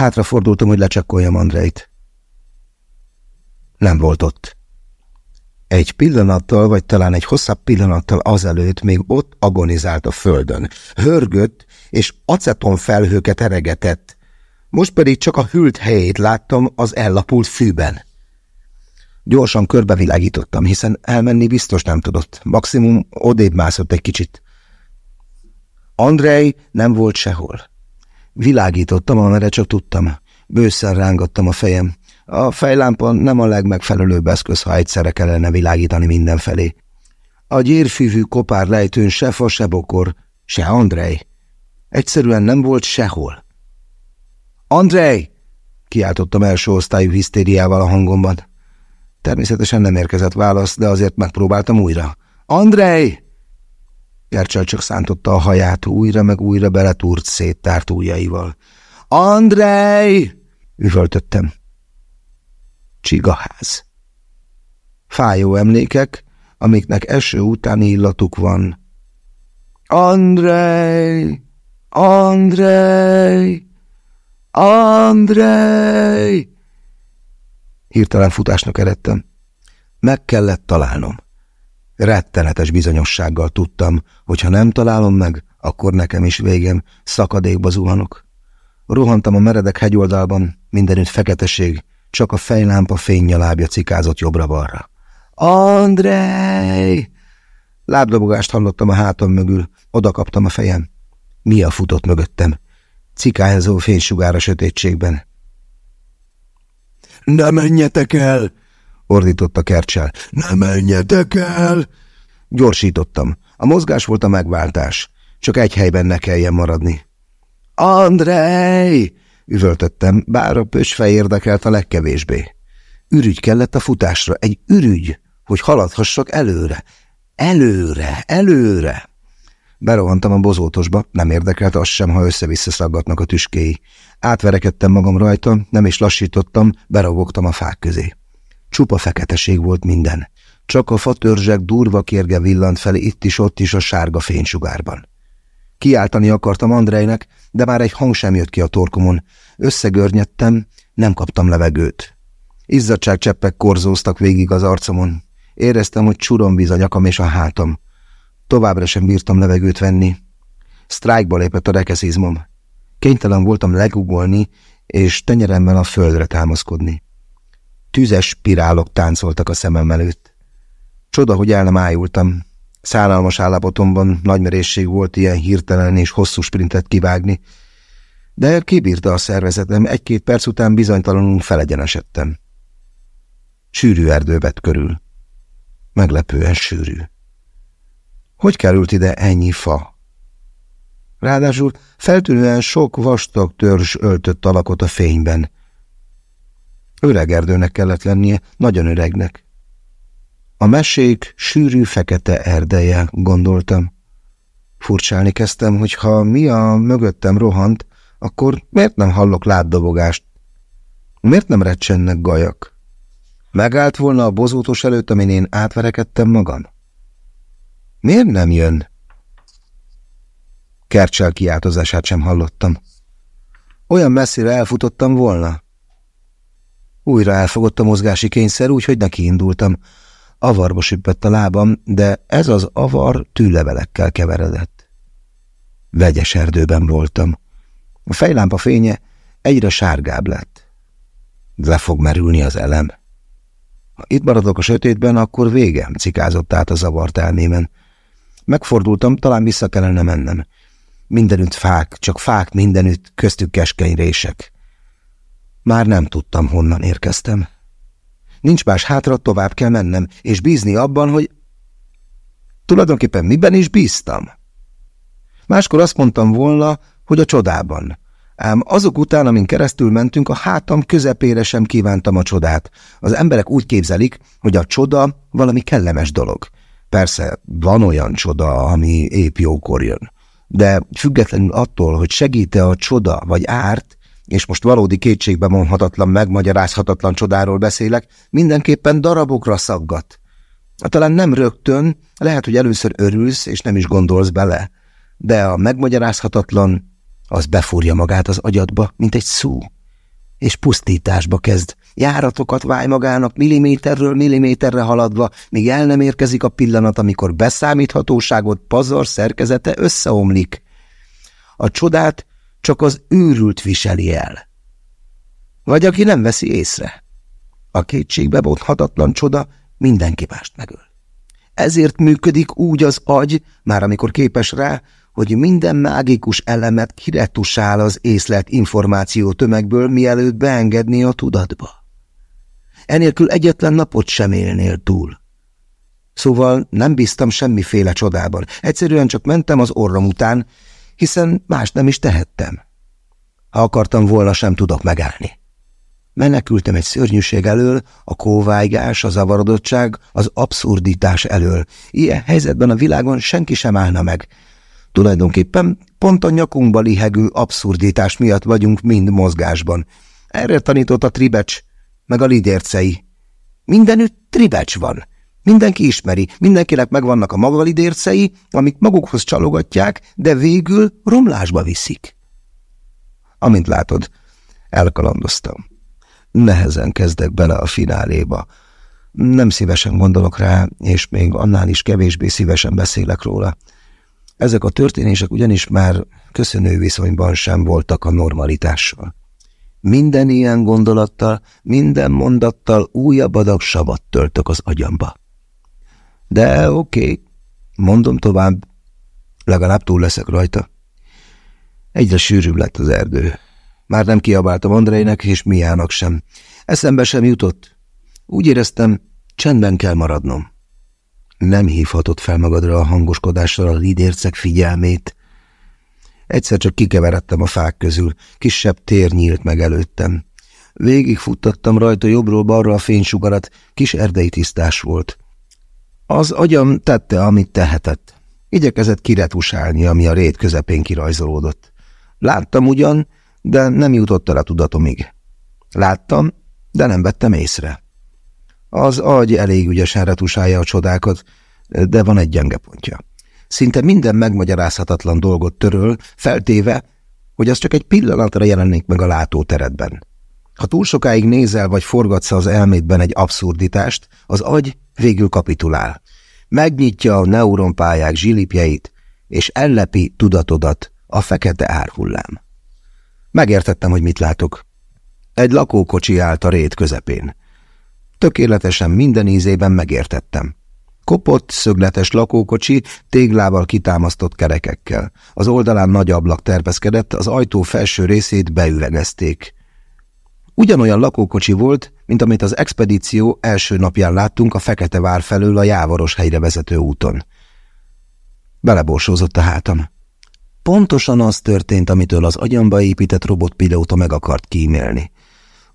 Hátrafordultam, hogy lecsekkoljam Andrejt. Nem volt ott. Egy pillanattal, vagy talán egy hosszabb pillanattal azelőtt még ott agonizált a földön. Hörgött, és aceton felhőket eregetett. Most pedig csak a hűlt helyét láttam az ellapult fűben. Gyorsan körbevilágítottam, hiszen elmenni biztos nem tudott. Maximum odébb mászott egy kicsit. Andrei nem volt sehol. Világítottam, amerre csak tudtam. Bőszen rángattam a fejem. A fejlámpa nem a legmegfelelőbb eszköz, ha egyszerre kellene világítani mindenfelé. A gyérfűvű kopár lejtőn se fa, se bokor, se Andrej. Egyszerűen nem volt sehol. Andrej! kiáltottam első osztályú hisztériával a hangomban. Természetesen nem érkezett válasz, de azért megpróbáltam újra. Andrej! Kercsel csak szántotta a haját, újra meg újra beletúrt széttárt ujjaival. Andrej! üvöltöttem. Csigaház. Fájó emlékek, amiknek eső utáni illatuk van. Andrej! Andrej! Andrej! Hirtelen futásnak eredtem. Meg kellett találnom. Rettenetes bizonyossággal tudtam, hogy ha nem találom meg, akkor nekem is végem, szakadékba zuhanok. Rohantam a meredek hegyoldalban, mindenütt feketeség, csak a fejlámpa fénynyalábja cikázott jobbra-balra. Andrej! Lábdobogást hallottam a hátam mögül, oda kaptam a fejem. Mia futott mögöttem. Cikályozó fénysugár a sötétségben. Ne menjetek el! Ordította Kercsel. Ne menjetek el! Gyorsítottam. A mozgás volt a megváltás. Csak egy helyben ne kelljen maradni. Andrej! üvöltöttem, bár a pösfej érdekelt a legkevésbé. Ürügy kellett a futásra, egy ürügy, hogy haladhassak előre. Előre, előre! Berohantam a bozótosba, nem érdekelt az sem, ha össze-vissza szaggatnak a tüskéi. Átverekedtem magam rajta, nem is lassítottam, beravogtam a fák közé. Csupa feketeség volt minden. Csak a fatörzsek durva kérge villant fel itt is, ott is a sárga fénysugárban. Kiáltani akartam Andrejnek, de már egy hang sem jött ki a torkomon. Összegörnyedtem, nem kaptam levegőt. Izzadságcseppek korzóztak végig az arcomon. Éreztem, hogy csuromvíz a nyakam és a hátam. Továbbra sem bírtam levegőt venni. Sztrájkba lépett a rekeszizmom. Kénytelen voltam legugolni, és tenyeremmel a földre támaszkodni. Tüzes spirálok táncoltak a szemem előtt. Csoda, hogy el nem ájultam. Szállalmas állapotomban nagy merészség volt ilyen hirtelen és hosszú sprintet kivágni, de kibírta a szervezetem, egy-két perc után bizonytalanul felegyenesedtem. Sűrű erdő vett körül. Meglepően sűrű. Hogy került ide ennyi fa? Ráadásul feltűnően sok vastag törzs öltött alakot a fényben. Öreg erdőnek kellett lennie, nagyon öregnek. A mesék sűrű fekete erdeje, gondoltam. Furcsálni kezdtem, hogy ha mi a mögöttem rohant, akkor miért nem hallok lábdobogást? Miért nem recsennek gajak? Megállt volna a bozótos előtt, amin én átverekedtem magam? Miért nem jön? Kercsel kiáltozását sem hallottam. Olyan messzire elfutottam volna. Újra elfogott a mozgási kényszer, úgyhogy neki indultam. Avarba süppett a lábam, de ez az avar tűlevelekkel keveredett. Vegyes erdőben voltam. A fejlámpa fénye egyre sárgább lett. Le fog merülni az elem. Ha itt maradok a sötétben, akkor végem, cikázott át a zavart elmémen. Megfordultam, talán vissza kellene mennem. Mindenütt fák, csak fák mindenütt, köztük keskeny rések. Már nem tudtam, honnan érkeztem. Nincs más hátra, tovább kell mennem, és bízni abban, hogy... Tulajdonképpen miben is bíztam? Máskor azt mondtam volna, hogy a csodában. Ám azok után, amin keresztül mentünk, a hátam közepére sem kívántam a csodát. Az emberek úgy képzelik, hogy a csoda valami kellemes dolog. Persze, van olyan csoda, ami épp jókor jön. De függetlenül attól, hogy segíte a csoda vagy árt, és most valódi kétségbe mondhatatlan, megmagyarázhatatlan csodáról beszélek, mindenképpen darabokra szaggat. Talán nem rögtön, lehet, hogy először örülsz, és nem is gondolsz bele, de a megmagyarázhatatlan, az befúrja magát az agyadba, mint egy szú, és pusztításba kezd. Járatokat váj magának milliméterről milliméterre haladva, míg el nem érkezik a pillanat, amikor beszámíthatóságot pazar szerkezete összeomlik. A csodát csak az őrült viseli el. Vagy aki nem veszi észre. A kétségbe bonthatatlan csoda mindenki mást megöl. Ezért működik úgy az agy, már amikor képes rá, hogy minden mágikus elemet kiretusál az észlelt információ tömegből, mielőtt beengedné a tudatba. Enélkül egyetlen napot sem élnél túl. Szóval nem bíztam semmiféle csodában, egyszerűen csak mentem az orrom után, hiszen más nem is tehettem. Ha akartam volna, sem tudok megállni. Menekültem egy szörnyűség elől, a kóvájgás, a zavarodottság, az abszurditás elől. Ilyen helyzetben a világon senki sem állna meg. Tulajdonképpen pont a nyakunkba lihegő abszurditás miatt vagyunk mind mozgásban. Erre tanított a tribecs, meg a lidércei. Mindenütt tribecs van. Mindenki ismeri, mindenkinek megvannak a maga lidércei, amik magukhoz csalogatják, de végül romlásba viszik. Amint látod, elkalandoztam. Nehezen kezdek bele a fináléba. Nem szívesen gondolok rá, és még annál is kevésbé szívesen beszélek róla. Ezek a történések ugyanis már köszönő viszonyban sem voltak a normalitással. Minden ilyen gondolattal, minden mondattal újabb adag savat töltök az agyamba. De oké, mondom tovább, legalább túl leszek rajta. Egyre sűrűbb lett az erdő. Már nem kiabáltam Andrejnek és Miának sem. Eszembe sem jutott. Úgy éreztem, csendben kell maradnom. Nem hívhatott fel magadra a hangoskodással a lidércek figyelmét. Egyszer csak kikeveredtem a fák közül, kisebb tér nyílt meg előttem. Végig futtattam rajta jobbról balra a fénysugarat, kis erdei tisztás volt. Az agyam tette, amit tehetett. Igyekezett kiretusálni, ami a rét közepén kirajzolódott. Láttam ugyan, de nem jutott el a tudatomig. Láttam, de nem vettem észre. Az agy elég ügyesen retusálja a csodákat, de van egy gyenge pontja. Szinte minden megmagyarázhatatlan dolgot töröl, feltéve, hogy az csak egy pillanatra jelenik meg a látóteredben. Ha túl sokáig nézel vagy forgatsz az elmédben egy abszurditást, az agy végül kapitulál. Megnyitja a neuronpályák zsilipjeit, és ellepi tudatodat a fekete árhullám. Megértettem, hogy mit látok. Egy lakókocsi állt a rét közepén. Tökéletesen minden ízében megértettem. Kopott, szögletes lakókocsi, téglával kitámasztott kerekekkel. Az oldalán nagy ablak terpeszkedett, az ajtó felső részét beüvegezték. Ugyanolyan lakókocsi volt, mint amit az expedíció első napján láttunk a Fekete Vár felől a Jávaros helyre vezető úton. Beleborsózott a hátam. Pontosan az történt, amitől az agyamba épített robotpilóta meg akart kímélni.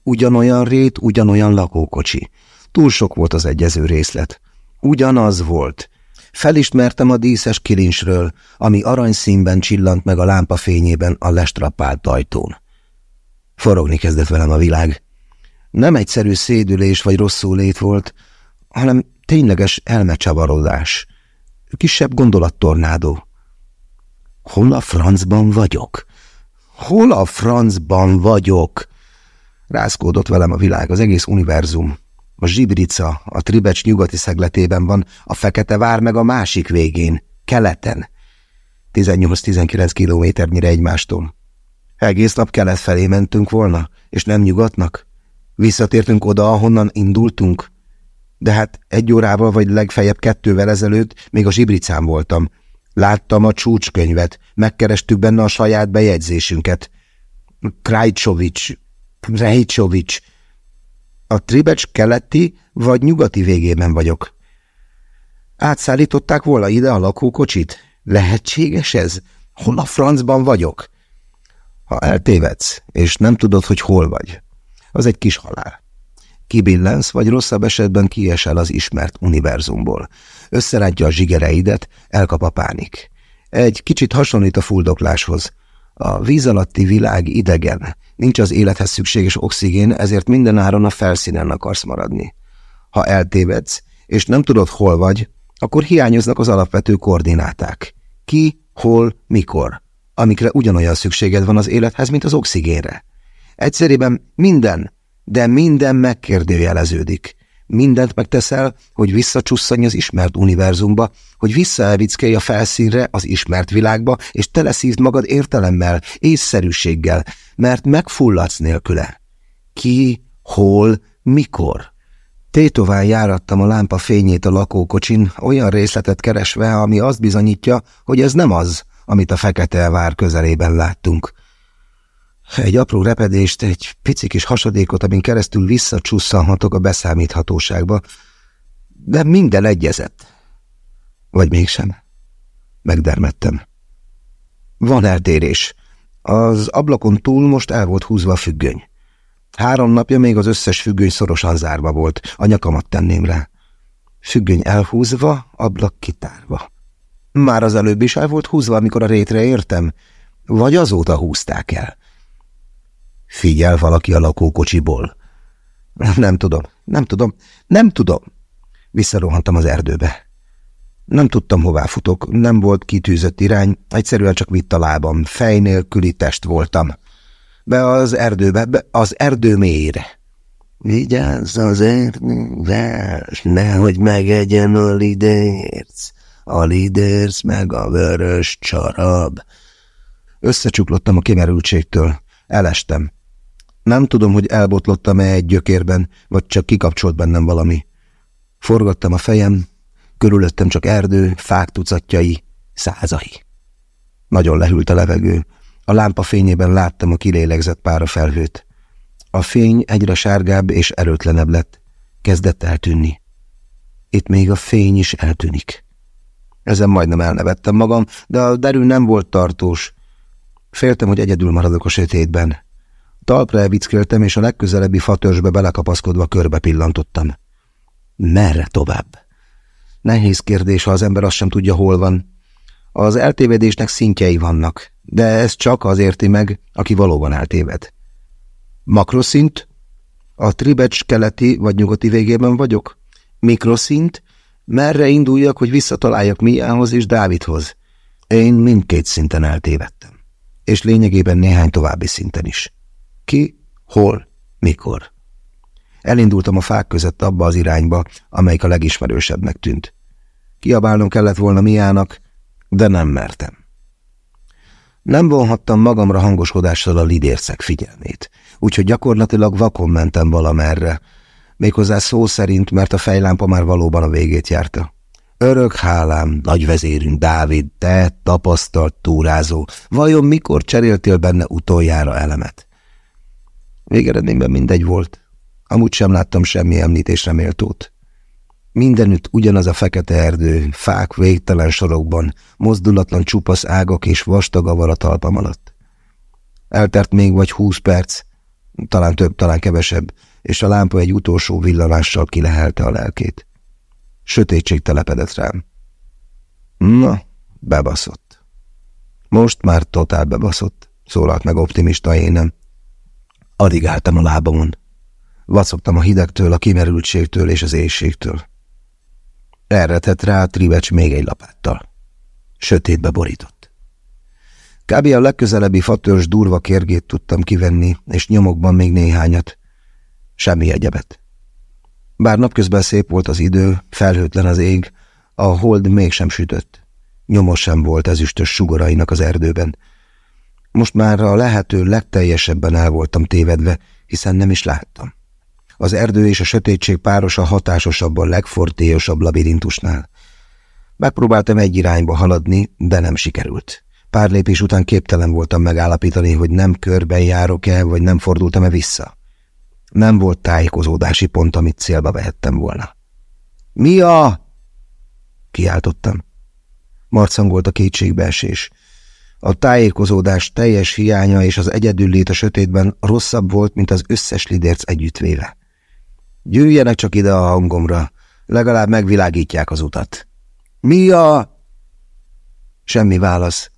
Ugyanolyan rét, ugyanolyan lakókocsi. Túl sok volt az egyező részlet. Ugyanaz volt. Felismertem a díszes kilincsről, ami aranyszínben csillant meg a lámpa fényében a lestrapált ajtón. Forogni kezdett velem a világ. Nem egyszerű szédülés vagy rosszul lét volt, hanem tényleges elmecsavarodás. Kisebb gondolattornádó. Hol a francban vagyok? Hol a francban vagyok? Rászkódott velem a világ, az egész univerzum. A zsibrica a Tribecs nyugati szegletében van, a Fekete Vár meg a másik végén, keleten. 18-19 kilométernyire egymástól. Egész nap kelet felé mentünk volna, és nem nyugatnak? Visszatértünk oda, ahonnan indultunk? De hát egy órával vagy legfeljebb kettővel ezelőtt még a zsibricán voltam, Láttam a csúcskönyvet, megkerestük benne a saját bejegyzésünket. Krajcsovics, Rejcsovics. A Tribecs keleti vagy nyugati végében vagyok. Átszállították volna ide a lakókocsit? Lehetséges ez? Hol a francban vagyok? Ha eltévedsz, és nem tudod, hogy hol vagy, az egy kis halál. Kibillensz, vagy rosszabb esetben kiesel az ismert univerzumból. Összerántja a zsigereidet, elkap a pánik. Egy kicsit hasonlít a fuldokláshoz. A víz alatti világ idegen, nincs az élethez szükséges oxigén, ezért mindenáron a felszínen akarsz maradni. Ha eltévedsz, és nem tudod, hol vagy, akkor hiányoznak az alapvető koordináták. Ki, hol, mikor, amikre ugyanolyan szükséged van az élethez, mint az oxigénre. Egyszerűen minden, de minden megkérdőjeleződik. Mindent megteszel, hogy visszacsusszanj az ismert univerzumba, hogy visszaelvickelj a felszínre, az ismert világba, és teleszívd magad értelemmel, észszerűséggel, mert megfulladsz nélküle. Ki, hol, mikor? Tétován járattam a lámpa fényét a lakókocsin, olyan részletet keresve, ami azt bizonyítja, hogy ez nem az, amit a fekete vár közelében láttunk. Egy apró repedést, egy pici kis hasadékot, amin keresztül visszacsusszanhatok a beszámíthatóságba, de minden egyezett. Vagy mégsem? Megdermettem. Van eltérés. Az ablakon túl most el volt húzva a függöny. Három napja még az összes függöny szorosan zárva volt, a nyakamat tenném rá. Függöny elhúzva, ablak kitárva. Már az előbb is el volt húzva, amikor a rétre értem, vagy azóta húzták el. Figyel valaki a lakókocsiból. Nem tudom, nem tudom, nem tudom. Visszarohantam az erdőbe. Nem tudtam, hová futok, nem volt kitűzött irány, egyszerűen csak vitt a lábam, fej nélküli test voltam. Be az erdőbe, be az erdő mélyére. Vigyázz az erdővel, nehogy megegyen a lidérc, a lidérc meg a vörös csarab. Összecsuklottam a kimerültségtől, elestem. Nem tudom, hogy elbotlottam-e egy gyökérben, vagy csak kikapcsolt bennem valami. Forgattam a fejem, körülöttem csak erdő, fák tucatjai, százai. Nagyon lehűlt a levegő. A lámpa fényében láttam a kilélegzett pára felhőt. A fény egyre sárgább és erőtlenebb lett. Kezdett eltűnni. Itt még a fény is eltűnik. Ezen majdnem elnevettem magam, de a derű nem volt tartós. Féltem, hogy egyedül maradok a sötétben. Talpra elvickéltem, és a legközelebbi fatörzsbe belekapaszkodva körbe pillantottam. Merre tovább? Nehéz kérdés, ha az ember azt sem tudja, hol van. Az eltévedésnek szintjei vannak, de ez csak az érti meg, aki valóban eltéved. Makroszint? A tribecs keleti vagy nyugati végében vagyok? Mikroszint? Merre induljak, hogy visszataláljak Miához és Dávidhoz? Én mindkét szinten eltévedtem. És lényegében néhány további szinten is. Ki, hol, mikor. Elindultam a fák között abba az irányba, amelyik a legismerősebbnek tűnt. Kiabálnom kellett volna Miának, de nem mertem. Nem vonhattam magamra hangoskodással a lidércek figyelmét, úgyhogy gyakorlatilag vakon mentem valamerre, méghozzá szó szerint, mert a fejlámpa már valóban a végét járta. Örök hálám, nagyvezérünk Dávid, te tapasztalt túrázó, vajon mikor cseréltél benne utoljára elemet? Végeredményben mindegy volt. Amúgy sem láttam semmi említésre méltót. Mindenütt ugyanaz a fekete erdő, fák végtelen sorokban, mozdulatlan csupasz ágak és vastag avar a talpam alatt. Eltert még vagy húsz perc, talán több, talán kevesebb, és a lámpa egy utolsó villanással kilehelte a lelkét. Sötétség telepedett rám. Na, bebaszott. Most már totál bebaszott, szólalt meg optimista énem. Alig álltam a lábamon. Vacogtam a hidegtől, a kimerültségtől és az éjségtől. Erre tett rá a trivecs még egy lapáttal. Sötétbe borított. Kb. a legközelebbi fatörzs durva kérgét tudtam kivenni, és nyomokban még néhányat. Semmi egyebet. Bár napközben szép volt az idő, felhőtlen az ég, a hold mégsem sütött. Nyomos sem volt ezüstös sugarainak az erdőben. Most már a lehető legteljesebben el voltam tévedve, hiszen nem is láttam. Az erdő és a sötétség párosa hatásosabb a legfortélyosabb labirintusnál. Megpróbáltam egy irányba haladni, de nem sikerült. Pár lépés után képtelen voltam megállapítani, hogy nem körben járok-e, vagy nem fordultam-e vissza. Nem volt tájékozódási pont, amit célba vehettem volna. – Mi a? – kiáltottam. Marcangolt a kétségbeesés. A tájékozódás teljes hiánya és az egyedüllét a sötétben rosszabb volt, mint az összes lidérc együttvéve. Gyűjjenek csak ide a hangomra, legalább megvilágítják az utat. Mi a... Semmi válasz.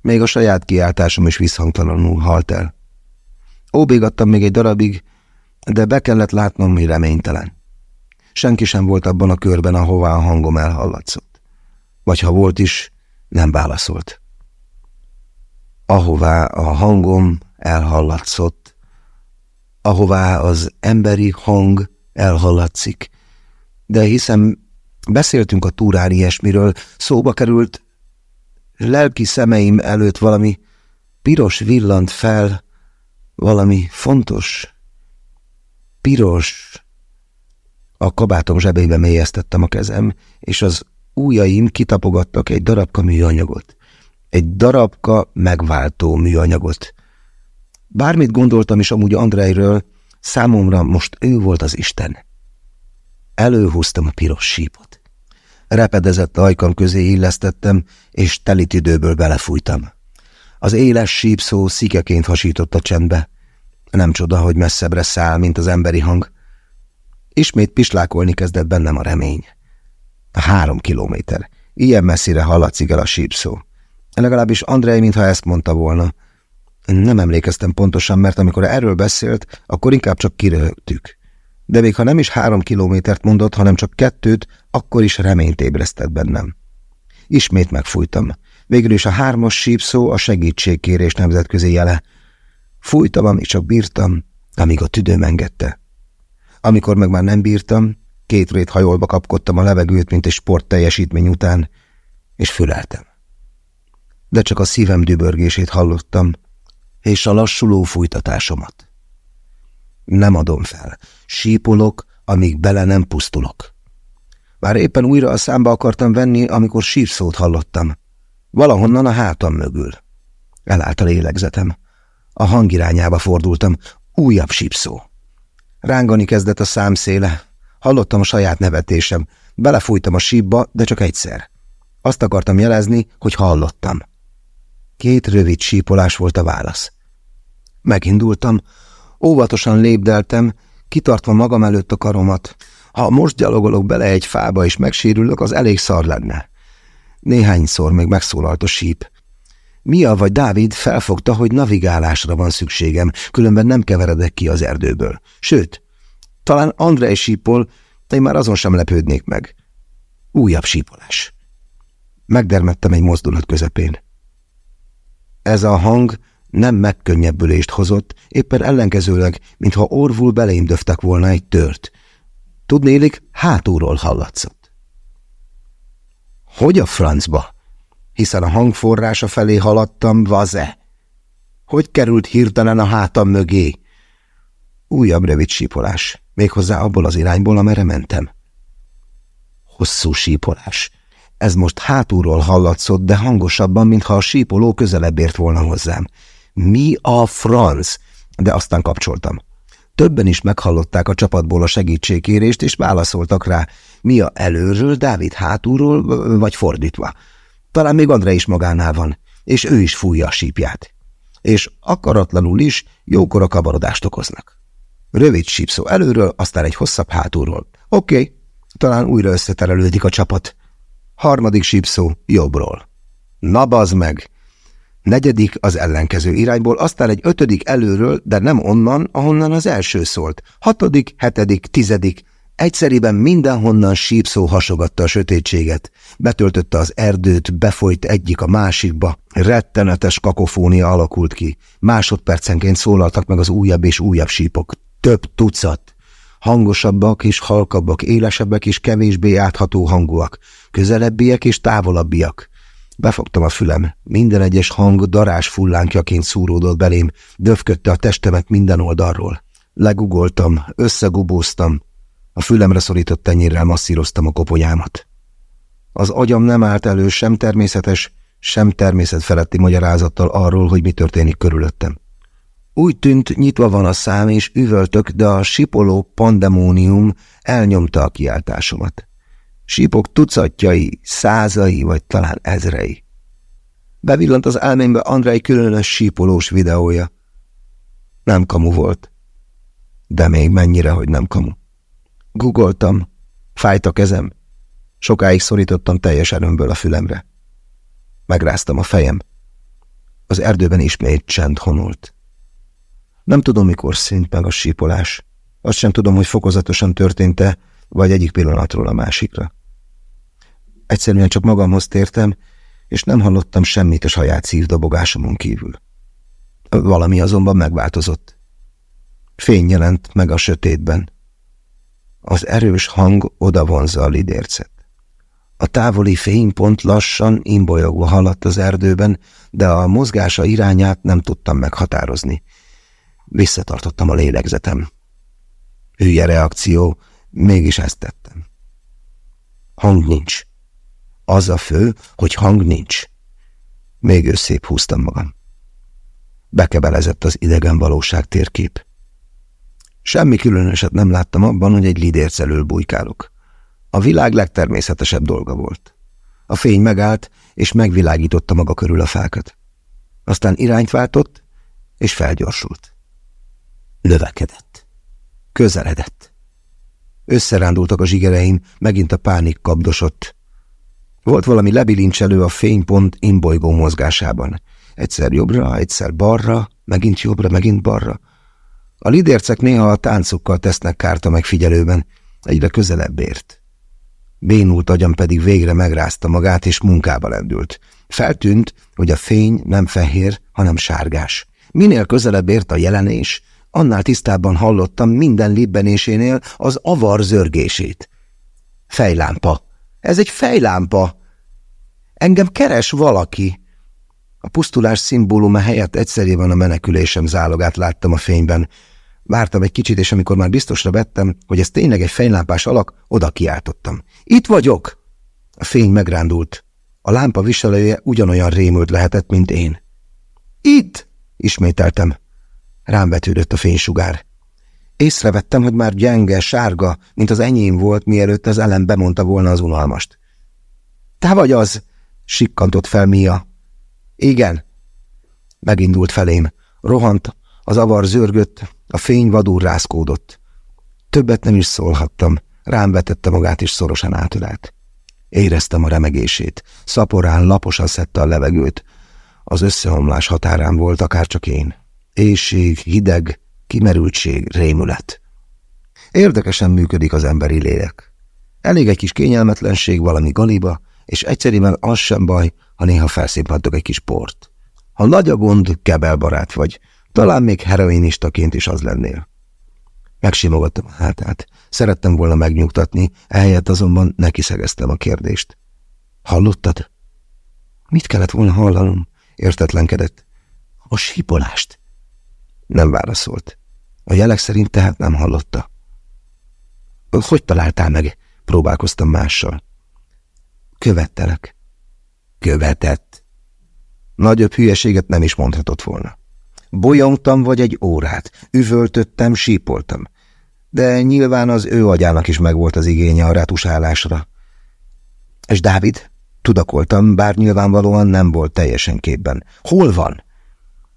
Még a saját kiáltásom is visszhangtalanul halt el. Óbégattam még egy darabig, de be kellett látnom, mi reménytelen. Senki sem volt abban a körben, ahová a hangom elhallatszott. Vagy ha volt is, nem válaszolt. Ahová a hangom elhallatszott, ahová az emberi hang elhallatszik. De hiszem, beszéltünk a túrán ilyesmiről, szóba került, lelki szemeim előtt valami piros villant fel, valami fontos, piros. A kabátom zsebébe mélyeztettem a kezem, és az ujjaim kitapogattak egy darabka műanyagot. Egy darabka megváltó műanyagot. Bármit gondoltam is amúgy Andrejről, számomra most ő volt az Isten. Előhúztam a piros sípot. Repedezett ajkam közé illesztettem, és telit időből belefújtam. Az éles sípszó szikeként hasított a csendbe. Nem csoda, hogy messzebbre száll, mint az emberi hang. Ismét pislákolni kezdett bennem a remény. Három kilométer. Ilyen messzire hallatszik el a sípszó. Legalábbis Andrei, mintha ezt mondta volna. Nem emlékeztem pontosan, mert amikor erről beszélt, akkor inkább csak kiröhögtük. De még ha nem is három kilométert mondott, hanem csak kettőt, akkor is reményt ébresztett bennem. Ismét megfújtam. Végül is a hármas sípszó a segítségkérés nemzetközi jele. Fújtam, amíg csak bírtam, amíg a tüdőm engedte. Amikor meg már nem bírtam, két rét hajolba kapkodtam a levegőt, mint egy sport teljesítmény után, és füleltem. De csak a szívem dübörgését hallottam, és a lassuló fújtatásomat. Nem adom fel. Sípolok, amíg bele nem pusztulok. Már éppen újra a számba akartam venni, amikor sírszót hallottam. Valahonnan a hátam mögül. Elállt a lélegzetem. A hangirányába fordultam. Újabb sípszó. Rángani kezdett a számszéle. Hallottam a saját nevetésem. Belefújtam a sípba, de csak egyszer. Azt akartam jelezni, hogy hallottam. Két rövid sípolás volt a válasz. Megindultam, óvatosan lépdeltem, kitartva magam előtt a karomat. Ha most gyalogolok bele egy fába és megsérülök, az elég szar lenne. Néhányszor még megszólalt a síp. Mia vagy Dávid felfogta, hogy navigálásra van szükségem, különben nem keveredek ki az erdőből. Sőt, talán Andrei sípol, de én már azon sem lepődnék meg. Újabb sípolás. Megdermettem egy mozdulat közepén. Ez a hang nem megkönnyebbülést hozott, éppen ellenkezőleg, mintha orvul belém döftek volna egy tört. Tudnélik, hátulról hallatszott. Hogy a francba? Hiszen a hangforrása felé haladtam, vaze. Hogy került hirtelen a hátam mögé? Újabb rövid sípolás, méghozzá abból az irányból, amerre mentem. Hosszú sípolás. Ez most hátulról hallatszott, de hangosabban, mintha a sípoló közelebb ért volna hozzám. Mi a franc? De aztán kapcsoltam. Többen is meghallották a csapatból a segítségkérést, és válaszoltak rá. Mi a előről, Dávid hátulról, vagy fordítva. Talán még André is magánál van, és ő is fújja a sípját. És akaratlanul is jókora kabarodást okoznak. Rövid sípszó előről, aztán egy hosszabb hátulról. Oké, okay, talán újra összeterelődik a csapat. Harmadik sípszó jobbról. Na meg! negyedik az ellenkező irányból, aztán egy ötödik előről, de nem onnan, ahonnan az első szólt. Hatodik, hetedik, tizedik, egyszeriben mindenhonnan sípszó hasogatta a sötétséget. Betöltötte az erdőt, befolyt egyik a másikba, rettenetes kakofónia alakult ki. Másodpercenként szólaltak meg az újabb és újabb sípok. Több tucat. Hangosabbak és halkabbak, élesebbek és kevésbé átható hangúak, közelebbiek és távolabbiak. Befogtam a fülem, minden egyes hang darás fullánkjaként szúródott belém, döfködte a testemet minden oldalról. Legugoltam, összegubóztam, a fülemre szorított tenyérrel masszíroztam a koponyámat. Az agyam nem állt elő sem természetes, sem természetfeletti magyarázattal arról, hogy mi történik körülöttem. Úgy tűnt, nyitva van a szám, és üvöltök, de a sipoló pandemónium elnyomta a kiáltásomat. Sípok tucatjai, százai vagy talán ezrei. Bevillant az elmémbe Andrei különös sípolós videója. Nem kamu volt. De még mennyire, hogy nem kamu. Googoltam, fájt a kezem. Sokáig szorítottam teljes erőmből a fülemre. Megráztam a fejem. Az erdőben ismét csend honult. Nem tudom, mikor szint meg a sípolás. Azt sem tudom, hogy fokozatosan történt-e, vagy egyik pillanatról a másikra. Egyszerűen csak magamhoz tértem, és nem hallottam semmit a saját szívdobogásomon kívül. Valami azonban megváltozott. Fény jelent meg a sötétben. Az erős hang odavonza a lidércet. A távoli fénypont lassan, imbolyogva haladt az erdőben, de a mozgása irányát nem tudtam meghatározni. Visszatartottam a lélegzetem. Hülye reakció, mégis ezt tettem. Hang nincs. Az a fő, hogy hang nincs. Még összép húztam magam. Bekebelezett az idegen valóság térkép. Semmi különöset nem láttam abban, hogy egy lidérc elől bujkálok. A világ legtermészetesebb dolga volt. A fény megállt, és megvilágította maga körül a fákat. Aztán irányt váltott, és felgyorsult. Lövekedett. Közeledett. Összerándultak a zsigereim, megint a pánik kabdosott. Volt valami lebilincselő a fénypont imbolygó mozgásában. Egyszer jobbra, egyszer balra, megint jobbra, megint balra. A lidércek néha a táncukkal tesznek kárt a megfigyelőben, egyre közelebb ért. Bénult agyam pedig végre megrázta magát, és munkába lendült. Feltűnt, hogy a fény nem fehér, hanem sárgás. Minél közelebb ért a jelenés, annál tisztábban hallottam minden libbenésénél az avar zörgését. Fejlámpa. Ez egy fejlámpa. Engem keres valaki. A pusztulás szimbóluma helyett egyszerűen a menekülésem zálogát láttam a fényben. Vártam egy kicsit, és amikor már biztosra vettem, hogy ez tényleg egy fénylámpás alak, oda kiáltottam. Itt vagyok! A fény megrándult. A lámpa viselője ugyanolyan rémült lehetett, mint én. Itt! ismételtem. Rám vetődött a fénysugár. Észrevettem, hogy már gyenge, sárga, mint az enyém volt, mielőtt az ellen bemondta volna az unalmast. Te vagy az! sikkantott fel Mia. Igen. Megindult felém. Rohant, az avar zörgött, a fény vadul rázkódott. Többet nem is szólhattam, rám vetette magát és szorosan átölelt. Éreztem a remegését, szaporán, laposan szedte a levegőt. Az összeomlás határán volt, akár csak én. Éjség, hideg, kimerültség, rémület. Érdekesen működik az emberi lélek. Elég egy kis kényelmetlenség, valami galiba, és egyszerűen az sem baj, ha néha felszéphatok egy kis port. Ha nagy a gond, kebelbarát vagy, talán még heroinistaként is az lennél. Megsimogattam a hátát. Szerettem volna megnyugtatni, ehelyett azonban nekiszegeztem a kérdést. Hallottad? Mit kellett volna hallanom? Értetlenkedett. A sípolást. Nem válaszolt. A jelek szerint tehát nem hallotta. Hogy találtál meg? Próbálkoztam mással. Követtelek. Követett. Nagyobb hülyeséget nem is mondhatott volna. Bolyongtam vagy egy órát, üvöltöttem, sípoltam. De nyilván az ő agyának is megvolt az igénye a retusálásra. És Dávid? Tudakoltam, bár nyilvánvalóan nem volt teljesen képben. Hol van?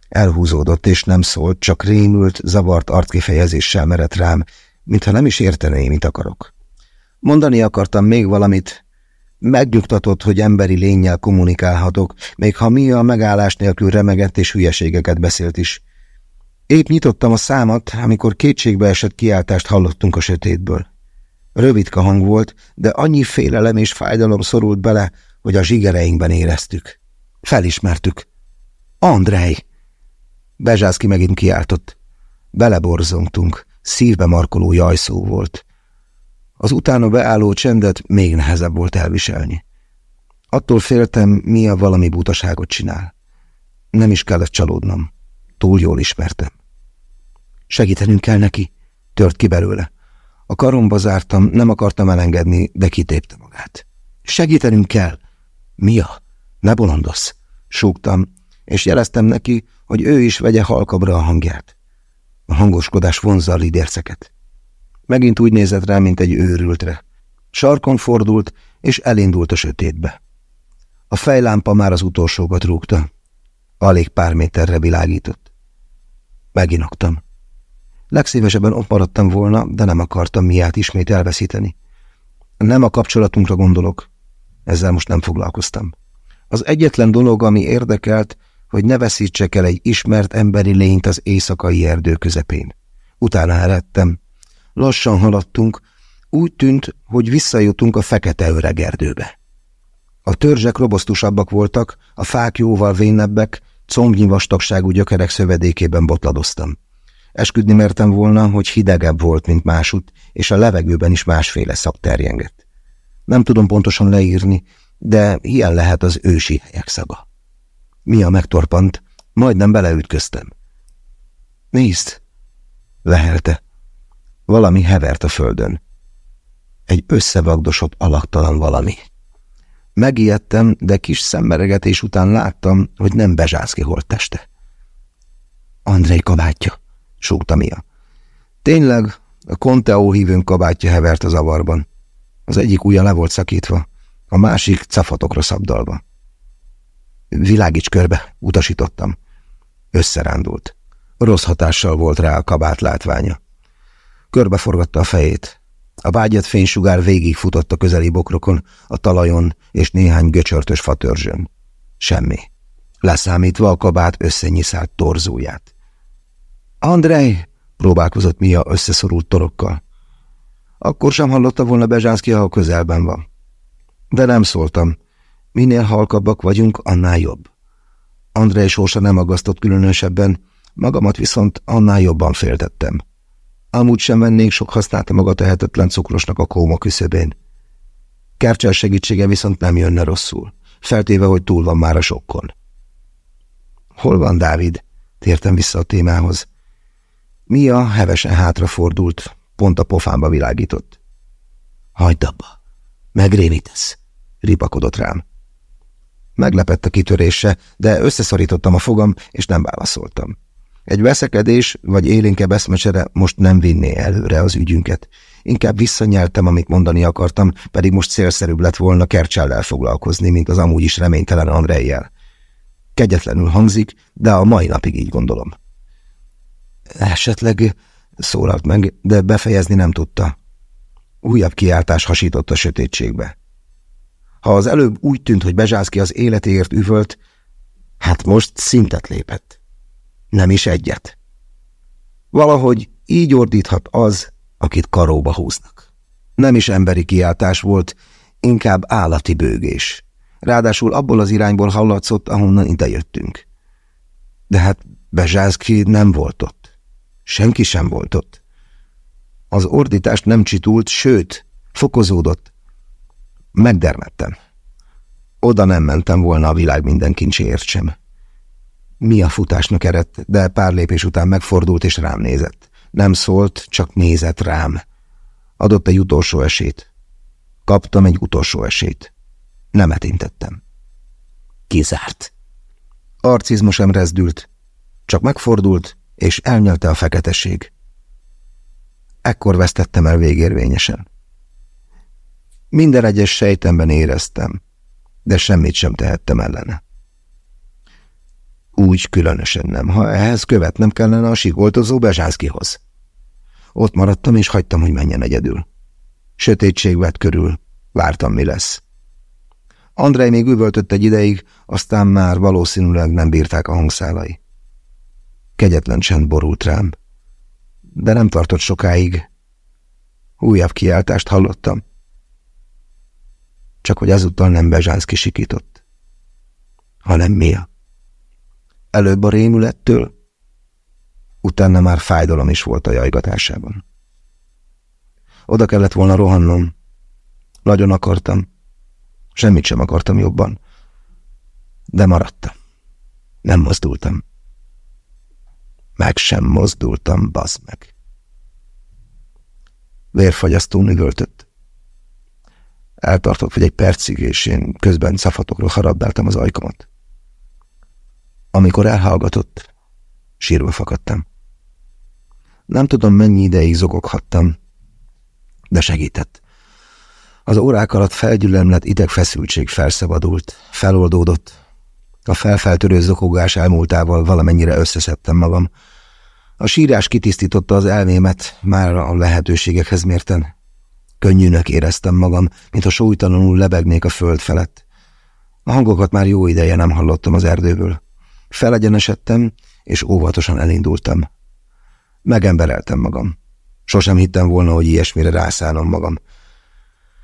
Elhúzódott és nem szólt, csak rémült, zavart arckifejezéssel merett rám, mintha nem is értené, mit akarok. Mondani akartam még valamit, Megnyugtatott, hogy emberi lényel kommunikálhatok, még ha mi a megállás nélkül remegett és hülyeségeket beszélt is. Épp nyitottam a számat, amikor kétségbe esett kiáltást hallottunk a sötétből. Rövidka hang volt, de annyi félelem és fájdalom szorult bele, hogy a zsigereinkben éreztük. Felismertük. Andrej! Bezsászki megint kiáltott. Beleborzongtunk, szívbe markoló jajszó volt. Az utána beálló csendet még nehezebb volt elviselni. Attól féltem, mi a valami butaságot csinál. Nem is kellett csalódnom. Túl jól ismertem. Segítenünk kell neki, tört ki belőle. A karomba zártam, nem akartam elengedni, de kitépte magát. Segítenünk kell! Mia, ne bolondosz! Súgtam, és jeleztem neki, hogy ő is vegye halkabra a hangját. A hangoskodás vonzza a lidérceket. Megint úgy nézett rá, mint egy őrültre. Sarkon fordult, és elindult a sötétbe. A fejlámpa már az utolsókat rúgta. Alig pár méterre világított. Meginoktam. Legszívesebben ott maradtam volna, de nem akartam miát ismét elveszíteni. Nem a kapcsolatunkra gondolok. Ezzel most nem foglalkoztam. Az egyetlen dolog, ami érdekelt, hogy ne veszítsek el egy ismert emberi lényt az éjszakai erdő közepén. Utána eredtem, Lassan haladtunk, úgy tűnt, hogy visszajutunk a fekete öregerdőbe. A törzsek robosztusabbak voltak, a fák jóval vénebbek, combnyi vastagságú gyökerek szövedékében botladoztam. Esküdni mertem volna, hogy hidegebb volt, mint másút, és a levegőben is másféle szak terjengett. Nem tudom pontosan leírni, de ilyen lehet az ősi helyek szaga. Mia megtorpant, majdnem beleütköztem. Nézd! Lehelte. Valami hevert a földön. Egy összevagdosott alaktalan valami. Megijedtem, de kis szemmeregetés után láttam, hogy nem Bezsászki holtteste. Andrei kabátja, súgta Mia. Tényleg, a Conteo hívőn kabátja hevert az avarban. Az egyik ujja le volt szakítva, a másik cafatokra szabdalva. Világíts körbe, utasítottam. Összerándult. Rossz hatással volt rá a kabát látványa. Körbeforgatta a fejét. A vágyat fénysugár végigfutott a közeli bokrokon, a talajon és néhány göcsörtös fatörzsön. Semmi. Leszámítva a kabát összenyiszált torzóját. Andrej! próbálkozott Mia összeszorult torokkal. Akkor sem hallotta volna Bezsánszki, ha a közelben van. De nem szóltam. Minél halkabbak vagyunk, annál jobb. Andrei sorsa nem aggasztott különösebben, magamat viszont annál jobban féltettem. Amúgy sem vennék sok használta maga tehetetlen cukrosnak a kóma küszöbén. Kárcsel segítsége viszont nem jönne rosszul, feltéve, hogy túl van már a sokkon. Hol van Dávid? Tértem vissza a témához. Mia hevesen hátrafordult, pont a pofámba világított. Hagyd abba, megrémítesz, ripakodott rám. Meglepett a kitörése, de összeszorítottam a fogam, és nem válaszoltam. Egy veszekedés vagy élénkebb eszmecsere most nem vinné előre az ügyünket. Inkább visszanyeltem, amit mondani akartam, pedig most célszerűbb lett volna Kercsellel foglalkozni, mint az amúgy is reménytelen Andrejjel. Kegyetlenül hangzik, de a mai napig így gondolom. Esetleg szólalt meg, de befejezni nem tudta. Újabb kiáltás hasított a sötétségbe. Ha az előbb úgy tűnt, hogy Bezsászki az életéért üvölt, hát most szintet lépett. Nem is egyet. Valahogy így ordíthat az, akit karóba húznak. Nem is emberi kiáltás volt, inkább állati bőgés. Ráadásul abból az irányból hallatszott, ahonnan idejöttünk. De hát Bezsászki nem volt ott. Senki sem volt ott. Az ordítást nem csitult, sőt, fokozódott. Megdermettem. Oda nem mentem volna a világ minden kincséért sem. Mi a futásnak eredt, de pár lépés után megfordult és rám nézett. Nem szólt, csak nézett rám. Adott egy utolsó esélyt. Kaptam egy utolsó esélyt. Nem etintettem. Kizárt. Arcizmosem rezdült. Csak megfordult, és elnyelte a feketesség. Ekkor vesztettem el végérvényesen. Minden egyes sejtemben éreztem, de semmit sem tehettem ellene. Úgy különösen nem, ha ehhez követnem kellene a sikoltozó Bezsánszkihoz. Ott maradtam, és hagytam, hogy menjen egyedül. Sötétség vett körül, vártam, mi lesz. Andrei még üvöltött egy ideig, aztán már valószínűleg nem bírták a hangszálai. Kegyetlen csend borult rám, de nem tartott sokáig. Újabb kiáltást hallottam. Csak hogy ezúttal nem Bezsánszki sikított, hanem Mia. Előbb a rémülettől, utána már fájdalom is volt a jajgatásában. Oda kellett volna rohannom. Nagyon akartam. Semmit sem akartam jobban. De maradtam. Nem mozdultam. Meg sem mozdultam, bazd meg. Vérfagyasztó üvöltött. Eltartott vagy egy percig, és én közben szafatokról harabdáltam az ajkamat. Amikor elhallgatott, sírva fakadtam. Nem tudom, mennyi ideig zogoghattam, de segített. Az órák alatt felgyülemlett idegfeszültség felszabadult, feloldódott. A felfeltörő zokogás elmúltával valamennyire összeszedtem magam. A sírás kitisztította az elmémet, már a lehetőségekhez mérten. Könnyűnek éreztem magam, mintha súlytalanul lebegnék a föld felett. A hangokat már jó ideje nem hallottam az erdőből. Felegyenesedtem, és óvatosan elindultam. Megembereltem magam. Sosem hittem volna, hogy ilyesmire rászállom magam.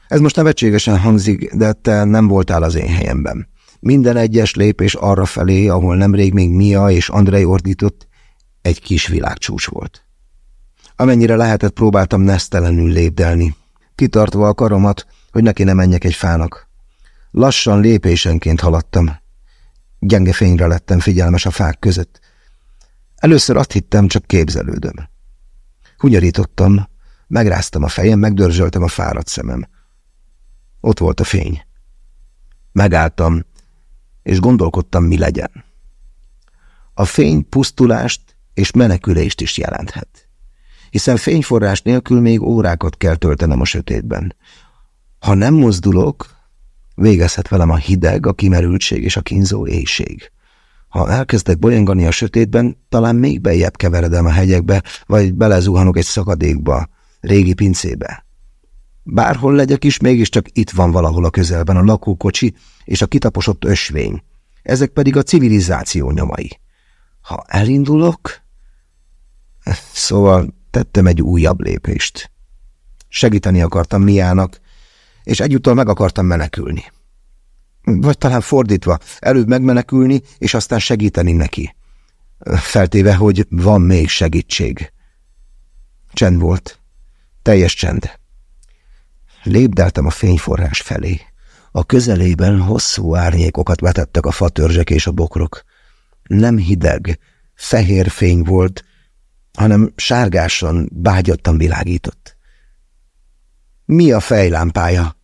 Ez most nevetségesen hangzik, de te nem voltál az én helyemben. Minden egyes lépés arra felé, ahol nemrég még Mia és Andrei ordított, egy kis világcsúcs volt. Amennyire lehetett, próbáltam nesztelenül lépdelni, kitartva a karomat, hogy neki ne menjek egy fának. Lassan, lépésenként haladtam. Gyenge fényre lettem figyelmes a fák között. Először azt hittem, csak képzelődöm. Hunyarítottam, megráztam a fejem, megdörzsöltem a fáradt szemem. Ott volt a fény. Megálltam, és gondolkodtam, mi legyen. A fény pusztulást és menekülést is jelenthet, hiszen fényforrás nélkül még órákat kell töltenem a sötétben. Ha nem mozdulok, végezhet velem a hideg, a kimerültség és a kínzó éjség. Ha elkezdek bolyongani a sötétben, talán még bejjebb keveredem a hegyekbe, vagy belezuhanok egy szakadékba, régi pincébe. Bárhol legyek is, mégiscsak itt van valahol a közelben a lakókocsi és a kitaposott ösvény. Ezek pedig a civilizáció nyomai. Ha elindulok... Szóval tettem egy újabb lépést. Segíteni akartam Miának, és egyúttal meg akartam menekülni. Vagy talán fordítva, előbb megmenekülni, és aztán segíteni neki. Feltéve, hogy van még segítség. Csend volt. Teljes csend. Lépdeltem a fényforrás felé. A közelében hosszú árnyékokat vetettek a fatörzsek és a bokrok. Nem hideg, fehér fény volt, hanem sárgásan, bágyattan világított. Mi a fejlámpája?